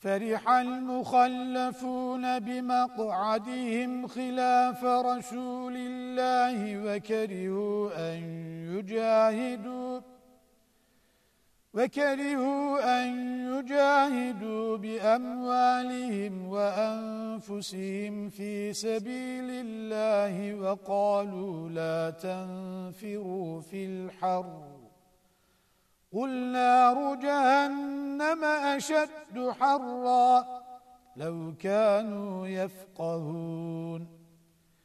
فرح المخلفون بمقعدهم خلاف رسول الله وكرهوا أن يجاهدوا وكرهوا أن يجاهدوا بأموالهم وأنفسهم في سبيل الله وقالوا لا تنفروا في الحر. قل نار جهنم أشد حرا لو كانوا يفقهون.